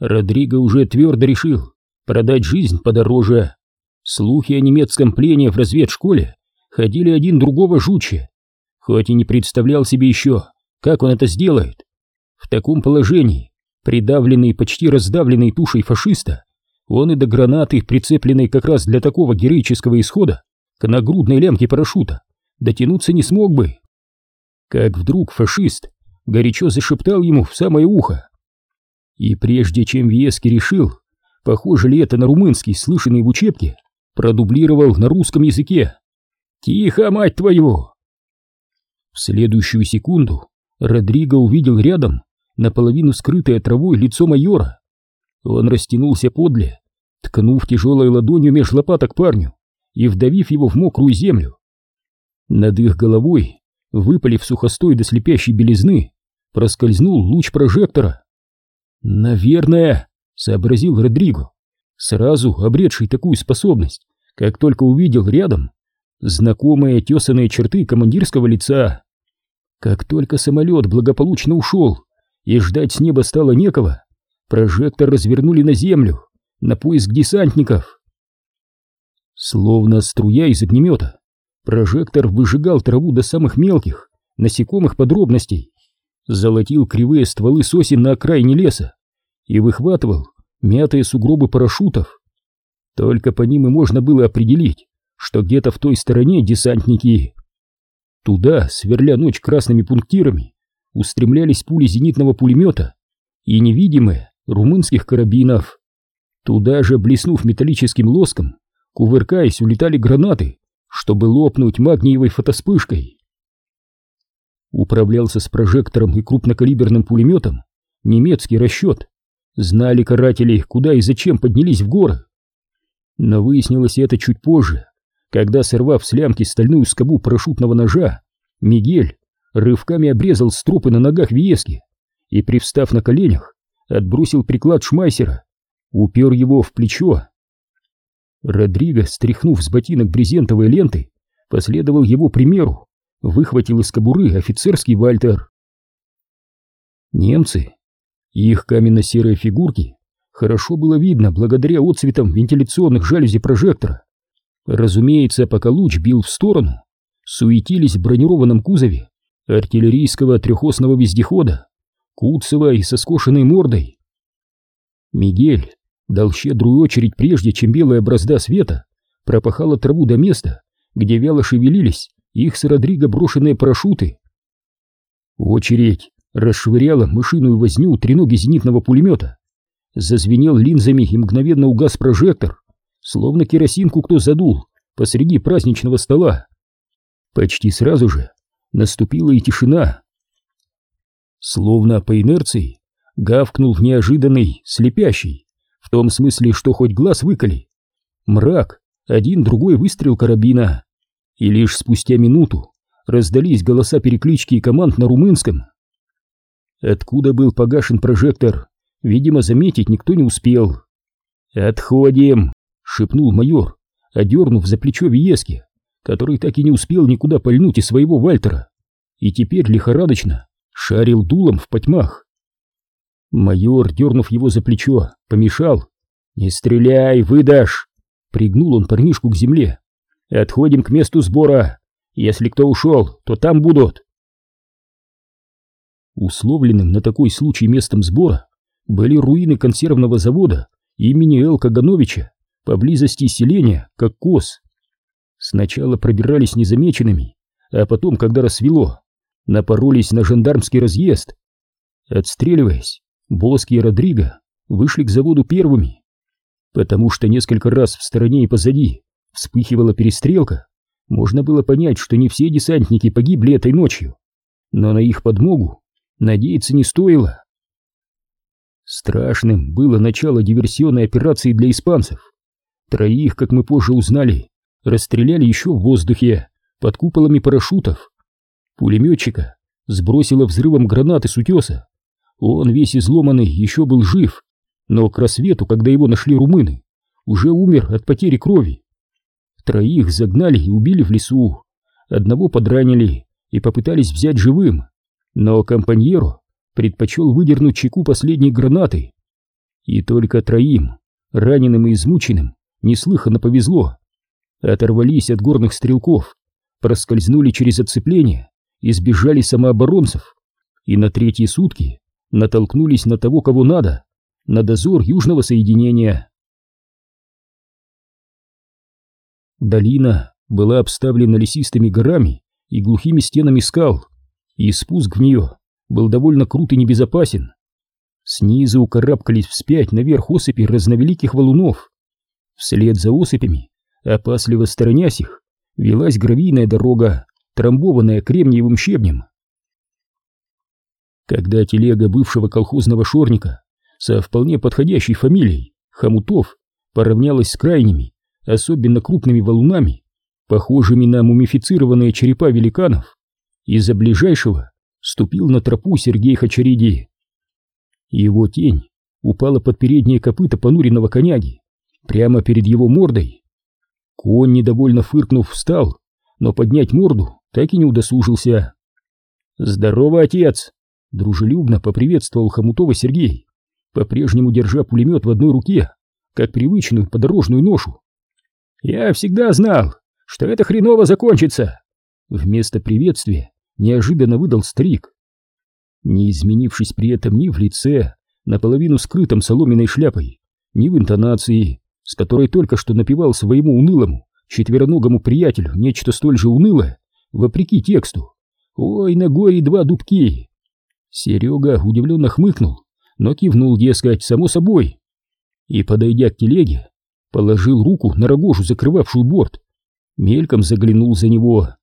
Родриго уже твердо решил продать жизнь подороже. Слухи о немецком плене в разведшколе ходили один другого жуче, хоть и не представлял себе еще, как он это сделает. В таком положении, придавленный, почти раздавленный тушей фашиста, он и до гранаты, прицепленной как раз для такого героического исхода, к нагрудной лямке парашюта, дотянуться не смог бы. Как вдруг фашист горячо зашептал ему в самое ухо. И прежде чем Вески решил, похоже ли это на румынский, слышанный в учебке, продублировал на русском языке. «Тихо, мать твою!» В следующую секунду Родриго увидел рядом наполовину скрытое травой лицо майора. Он растянулся подле, ткнув тяжелой ладонью меж лопаток парню и вдавив его в мокрую землю. Над их головой, выпалив сухостой до слепящей белизны, проскользнул луч прожектора. «Наверное», — сообразил Родриго, сразу обретший такую способность, как только увидел рядом знакомые тесанные черты командирского лица. Как только самолет благополучно ушел, и ждать с неба стало некого, прожектор развернули на землю, на поиск десантников. Словно струя из огнемета, прожектор выжигал траву до самых мелких, насекомых подробностей, золотил кривые стволы сосен на окраине леса и выхватывал мятые сугробы парашютов. Только по ним и можно было определить, что где-то в той стороне десантники. Туда, сверля ночь красными пунктирами, устремлялись пули зенитного пулемета и невидимые румынских карабинов. Туда же, блеснув металлическим лоском, кувыркаясь, улетали гранаты, чтобы лопнуть магниевой фотоспышкой. Управлялся с прожектором и крупнокалиберным пулеметом немецкий расчет. Знали каратели, куда и зачем поднялись в горы. Но выяснилось это чуть позже, когда, сорвав с лямки стальную скобу парашютного ножа, Мигель рывками обрезал стропы на ногах Виески и, привстав на коленях, отбросил приклад шмайсера, упер его в плечо. Родриго, стряхнув с ботинок брезентовой ленты, последовал его примеру, выхватил из кобуры офицерский вальтер. Немцы, их каменно-серые фигурки, хорошо было видно благодаря отцветам вентиляционных жалюзи прожектора. Разумеется, пока луч бил в сторону, суетились в бронированном кузове артиллерийского трехосного вездехода, Куцева и со скошенной мордой. Мигель дал щедрую очередь прежде, чем белая бразда света пропахала траву до места, где вяло шевелились их с Родриго брошенные парашюты. Очередь расшвыряла мышиную возню треноги зенитного пулемета. Зазвенел линзами и мгновенно угас прожектор, словно керосинку кто задул посреди праздничного стола. Почти сразу же наступила и тишина. Словно по инерции гавкнул неожиданный, слепящий, в том смысле, что хоть глаз выколи. Мрак, один другой выстрел карабина, и лишь спустя минуту раздались голоса переклички и команд на румынском. Откуда был погашен прожектор, видимо, заметить никто не успел. «Отходим!» — шепнул майор, одернув за плечо Виески, который так и не успел никуда пальнуть из своего Вальтера, и теперь лихорадочно шарил дулом в потьмах. Майор, дернув его за плечо, помешал. «Не стреляй, выдашь!» Пригнул он парнишку к земле. «Отходим к месту сбора. Если кто ушел, то там будут». Условленным на такой случай местом сбора были руины консервного завода имени Эл Кагановича поблизости селения, как коз. Сначала пробирались незамеченными, а потом, когда рассвело, напоролись на жандармский разъезд. Отстреливаясь, Боски и Родриго вышли к заводу первыми. Потому что несколько раз в стороне и позади вспыхивала перестрелка, можно было понять, что не все десантники погибли этой ночью, но на их подмогу надеяться не стоило. Страшным было начало диверсионной операции для испанцев. Троих, как мы позже узнали, расстреляли еще в воздухе, под куполами парашютов. Пулеметчика сбросило взрывом гранаты с утеса, он весь изломанный еще был жив, но к рассвету, когда его нашли румыны, уже умер от потери крови. Троих загнали и убили в лесу, одного подранили и попытались взять живым, но компаньеру предпочел выдернуть чеку последней гранаты. И только троим, раненым и измученным, неслыханно повезло. Оторвались от горных стрелков, проскользнули через оцепление, избежали самооборонцев и на третьи сутки натолкнулись на того, кого надо, на дозор южного соединения. Долина была обставлена лесистыми горами и глухими стенами скал, и спуск в нее был довольно крут и небезопасен. Снизу укарабкались вспять наверх осыпи разновеликих валунов. Вслед за осыпями, опасливо сторонясь их, велась гравийная дорога, трамбованная кремниевым щебнем. Когда телега бывшего колхозного шорника со вполне подходящей фамилией Хомутов поравнялась с крайними, особенно крупными валунами, похожими на мумифицированные черепа великанов, из-за ближайшего ступил на тропу Сергей Хачариди. Его тень упала под передние копыта понуренного коняги, прямо перед его мордой. Конь, недовольно фыркнув, встал, но поднять морду так и не удосужился. «Здорово, отец!» — дружелюбно поприветствовал Хомутова Сергей, по-прежнему держа пулемет в одной руке, как привычную подорожную ношу. «Я всегда знал, что это хреново закончится!» Вместо приветствия неожиданно выдал старик. Не изменившись при этом ни в лице, наполовину скрытом соломенной шляпой, ни в интонации, с которой только что напевал своему унылому, четвероногому приятелю нечто столь же унылое, вопреки тексту. «Ой, на горе два дубки!» Серега удивленно хмыкнул, но кивнул, дескать, само собой. И, подойдя к телеге, положил руку на рогожу, закрывавшую борт. Мельком заглянул за него.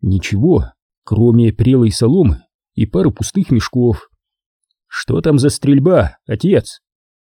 Ничего, кроме прелой соломы и пары пустых мешков. «Что там за стрельба, отец?»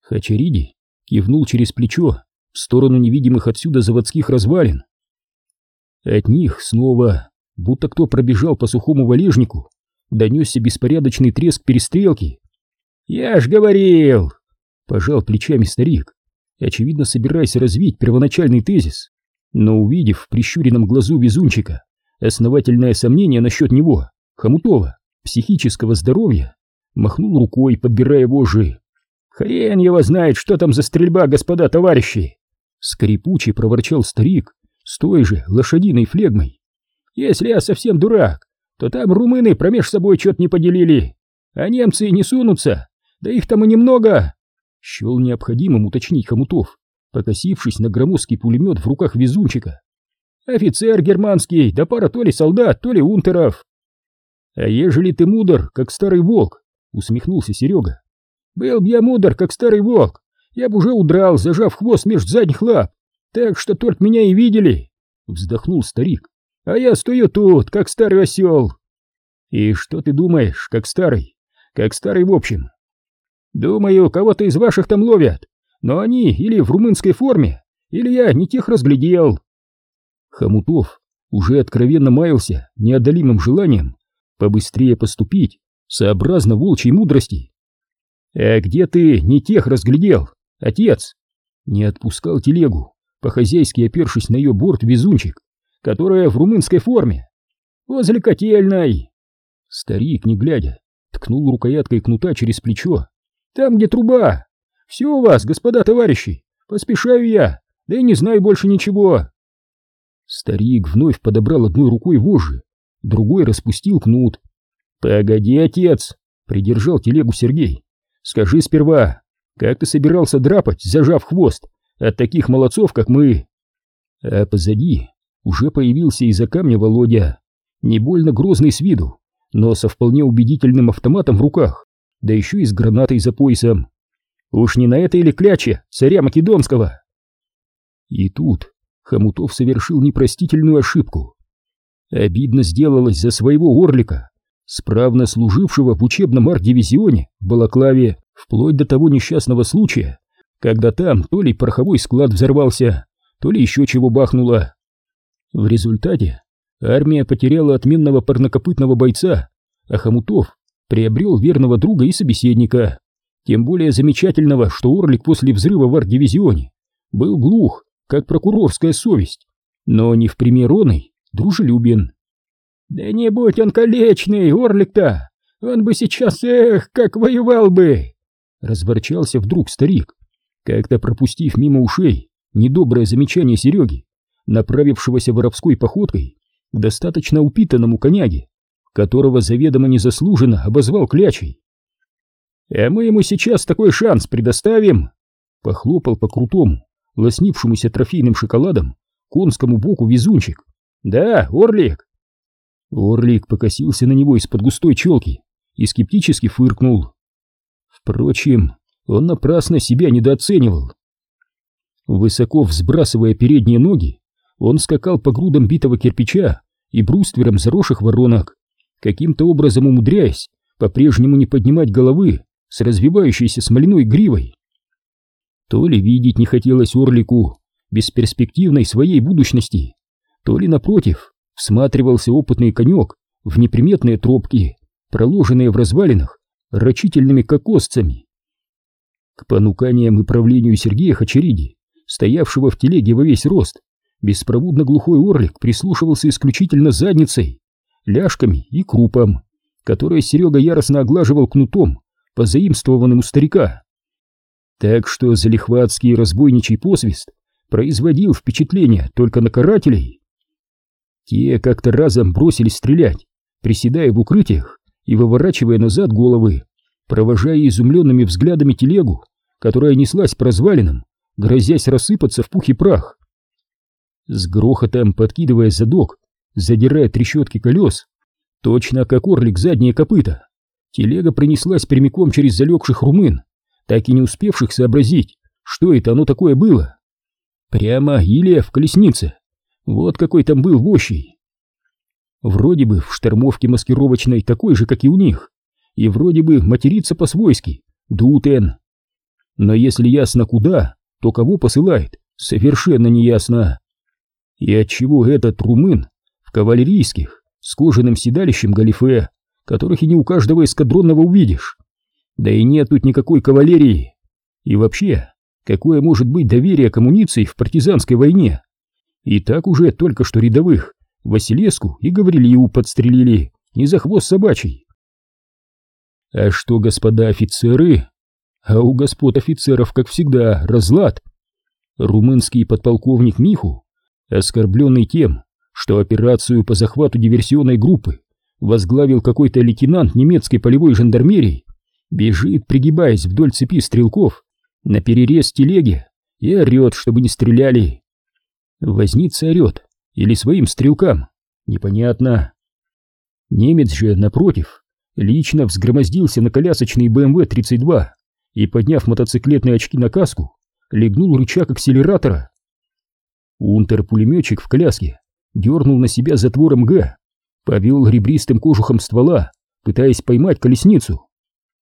Хачариди кивнул через плечо в сторону невидимых отсюда заводских развалин. От них снова, будто кто пробежал по сухому валежнику, донесся беспорядочный треск перестрелки. «Я ж говорил!» — пожал плечами старик, очевидно собираясь развить первоначальный тезис, но увидев в прищуренном глазу везунчика основательное сомнение насчет него, Хомутова, психического здоровья, махнул рукой, подбирая вожжи. «Хрен его знает, что там за стрельба, господа товарищи!» Скрипучий проворчал старик с той же лошадиной флегмой. «Если я совсем дурак, то там румыны промеж собой что-то не поделили, а немцы не сунутся, да их там и немного!» Счел необходимым уточнить Хомутов, покосившись на громоздкий пулемет в руках везунчика. «Офицер германский, да пара то ли солдат, то ли унтеров!» «А ежели ты мудр, как старый волк?» — усмехнулся Серега. «Был б я мудр, как старый волк, я бы уже удрал, зажав хвост между задних лап, так что только меня и видели!» — вздохнул старик. «А я стою тут, как старый осел!» «И что ты думаешь, как старый? Как старый в общем?» «Думаю, кого-то из ваших там ловят, но они или в румынской форме, или я не тех разглядел!» Хомутов уже откровенно маялся неодолимым желанием побыстрее поступить, сообразно волчьей мудрости. «А где ты не тех разглядел, отец?» Не отпускал телегу, по-хозяйски опершись на ее борт везунчик, которая в румынской форме. «Возле котельной!» Старик, не глядя, ткнул рукояткой кнута через плечо. «Там, где труба! Все у вас, господа товарищи! Поспешаю я, да и не знаю больше ничего!» Старик вновь подобрал одной рукой вожжи, другой распустил кнут. «Погоди, отец!» — придержал телегу Сергей. «Скажи сперва, как ты собирался драпать, зажав хвост, от таких молодцов, как мы?» А позади уже появился из-за камня Володя, не больно грозный с виду, но со вполне убедительным автоматом в руках, да еще и с гранатой за поясом. Уж не на это или кляче царя Македонского? И тут Хомутов совершил непростительную ошибку. Обидно сделалось за своего орлика, справно служившего в учебном арт-дивизионе в Балаклаве, вплоть до того несчастного случая, когда там то ли пороховой склад взорвался, то ли еще чего бахнуло. В результате армия потеряла отменного парнокопытного бойца, а Хомутов приобрел верного друга и собеседника, тем более замечательного, что Орлик после взрыва в арт-дивизионе был глух, как прокурорская совесть, но не в пример оной, дружелюбен. «Да не будь он колечный, Орлик-то! Он бы сейчас, эх, как воевал бы!» разворчался вдруг старик, как-то пропустив мимо ушей недоброе замечание Сереги, направившегося воровской походкой к достаточно упитанному коняге, которого заведомо незаслуженно обозвал клячей. «А мы ему сейчас такой шанс предоставим!» Похлопал по крутому, лоснившемуся трофейным шоколадом, конскому боку везунчик. «Да, Орлик!» Орлик покосился на него из-под густой челки и скептически фыркнул. Впрочем, он напрасно себя недооценивал. Высоко взбрасывая передние ноги, он скакал по грудам битого кирпича и бруствером заросших воронок, каким-то образом умудряясь по-прежнему не поднимать головы с развивающейся смоляной гривой. То ли видеть не хотелось Орлику бесперспективной своей будущности, то ли, напротив, всматривался опытный конек в неприметные тропки, проложенные в развалинах рачительными кокосцами. К понуканиям и правлению Сергея Хачериди, стоявшего в телеге во весь рост, беспроводно глухой орлик прислушивался исключительно задницей, ляжками и крупом, которые Серега яростно оглаживал кнутом, позаимствованным у старика. Так что залихватский разбойничий посвист производил впечатление только на карателей. Те как-то разом бросились стрелять, приседая в укрытиях и выворачивая назад головы, провожая изумленными взглядами телегу, которая неслась по развалинам, грозясь рассыпаться в пух и прах. С грохотом подкидывая задок, задирая трещотки колес, точно как орлик задние копыта, телега принеслась прямиком через залегших румын, так и не успевших сообразить, что это оно такое было. Прямо Илия в колеснице. Вот какой там был вощий. Вроде бы в штормовке маскировочной такой же, как и у них, и вроде бы матерится по-свойски, дутен. Но если ясно куда, то кого посылает, совершенно неясно. И отчего этот румын кавалерийских, с кожаным седалищем галифе, которых и не у каждого эскадронного увидишь. Да и нет тут никакой кавалерии. И вообще, какое может быть доверие к амуниции в партизанской войне? И так уже только что рядовых Василеску и Гаврилию подстрелили, не за хвост собачий. А что, господа офицеры? А у господ офицеров, как всегда, разлад. Румынский подполковник Миху, оскорбленный тем, что операцию по захвату диверсионной группы возглавил какой-то лейтенант немецкой полевой жандармерии, бежит, пригибаясь вдоль цепи стрелков, на перерез телеги и орет, чтобы не стреляли. Возница орет, или своим стрелкам, непонятно. Немец же, напротив, лично взгромоздился на колясочный БМВ-32 и, подняв мотоциклетные очки на каску, легнул рычаг акселератора. Унтер-пулеметчик в коляске дернул на себя затвор МГ, повел ребристым кожухом ствола, пытаясь поймать колесницу.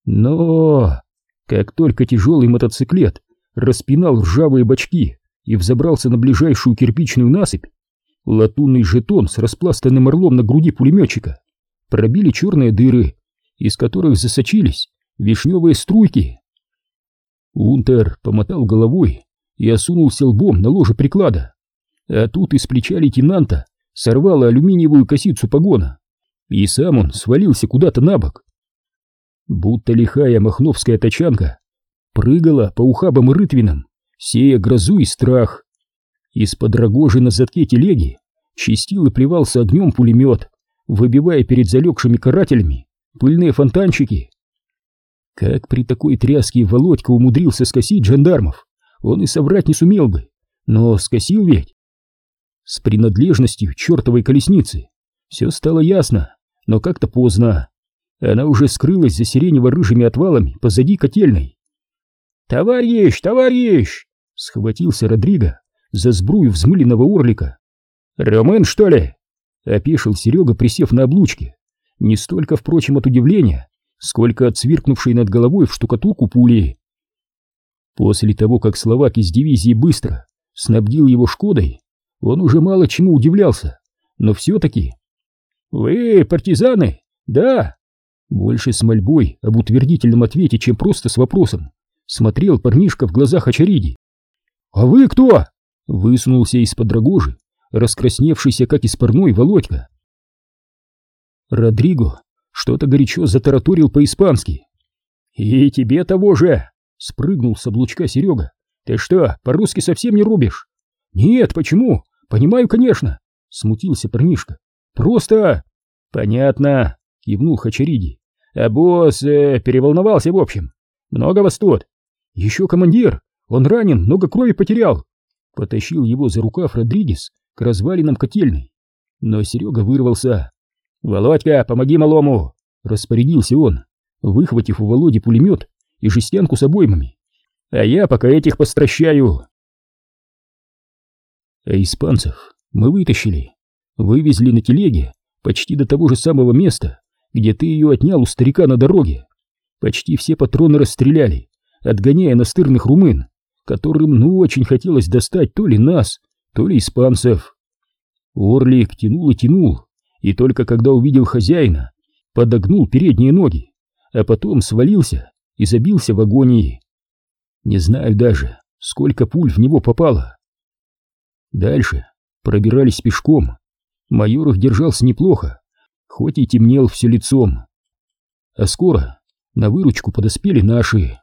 Но как только тяжелый мотоциклет распинал ржавые бочки и взобрался на ближайшую кирпичную насыпь, Латунный жетон с распластанным орлом на груди пулеметчика пробили черные дыры, из которых засочились вишневые струйки. Унтер помотал головой и осунулся лбом на ложе приклада, а тут из плеча лейтенанта сорвало алюминиевую косицу погона, и сам он свалился куда-то на бок. Будто лихая махновская тачанка прыгала по ухабам и рытвинам, сея грозу и страх. Из-под рогожи на задке телеги чистил и плевался огнем пулемет, выбивая перед залегшими карателями пыльные фонтанчики. Как при такой тряске Володька умудрился скосить жандармов, он и соврать не сумел бы, но скосил ведь. С принадлежностью чертовой колесницы все стало ясно, но как-то поздно. Она уже скрылась за сиренево-рыжими отвалами позади котельной. «Товарищ, товарищ!» — схватился Родриго за сбрую взмыленного орлика. «Ромен, что ли?» — опешил Серега, присев на облучке. Не столько, впрочем, от удивления, сколько от сверкнувшей над головой в штукатурку пули. После того, как словак из дивизии быстро снабдил его «Шкодой», он уже мало чему удивлялся, но все-таки... «Вы партизаны? Да!» Больше с мольбой об утвердительном ответе, чем просто с вопросом, смотрел парнишка в глазах Очариди. «А вы кто?» Высунулся из-под рогожи, раскрасневшийся, как из парной, Володька. Родриго что-то горячо затараторил по-испански. «И тебе того же!» — спрыгнул с облучка Серега. «Ты что, по-русски совсем не рубишь?» «Нет, почему? Понимаю, конечно!» — смутился парнишка. «Просто...» «Понятно!» — кивнул Хачариди. «А босс э, переволновался в общем. Много вас тут?» «Еще командир! Он ранен, много крови потерял!» Потащил его за рукав Родригес к развалинам котельной. Но Серега вырвался. «Володька, помоги малому!» — распорядился он, выхватив у Володи пулемет и жестянку с обоймами. «А я пока этих постращаю!» А испанцев мы вытащили, вывезли на телеге почти до того же самого места, где ты ее отнял у старика на дороге. Почти все патроны расстреляли, отгоняя настырных румын, которым ну очень хотелось достать то ли нас, то ли испанцев. Орлик тянул и тянул, и только когда увидел хозяина, подогнул передние ноги, а потом свалился и забился в агонии. Не знаю даже, сколько пуль в него попало. Дальше пробирались пешком. Майор их держался неплохо, хоть и темнел все лицом. А скоро на выручку подоспели наши.